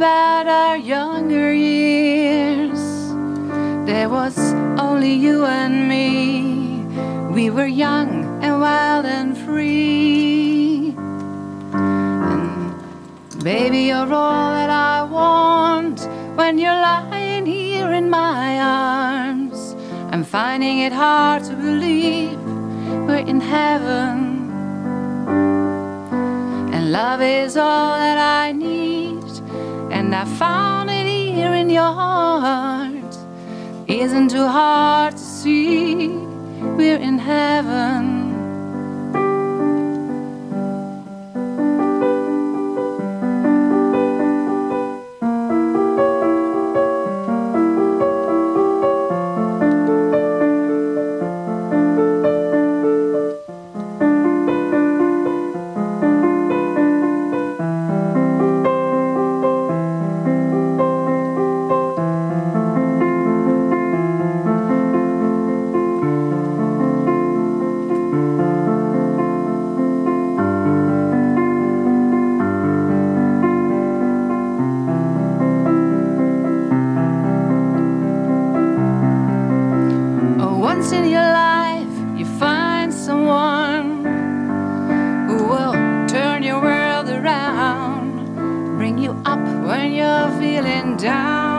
about our younger years. There was only you and me. We were young and wild and free. And baby, you're all that I want when you're lying here in my arms. I'm finding it hard to believe we're in heaven. And love is all that I I found it here in your heart. Isn't too hard to see. We're in heaven. when you're feeling down.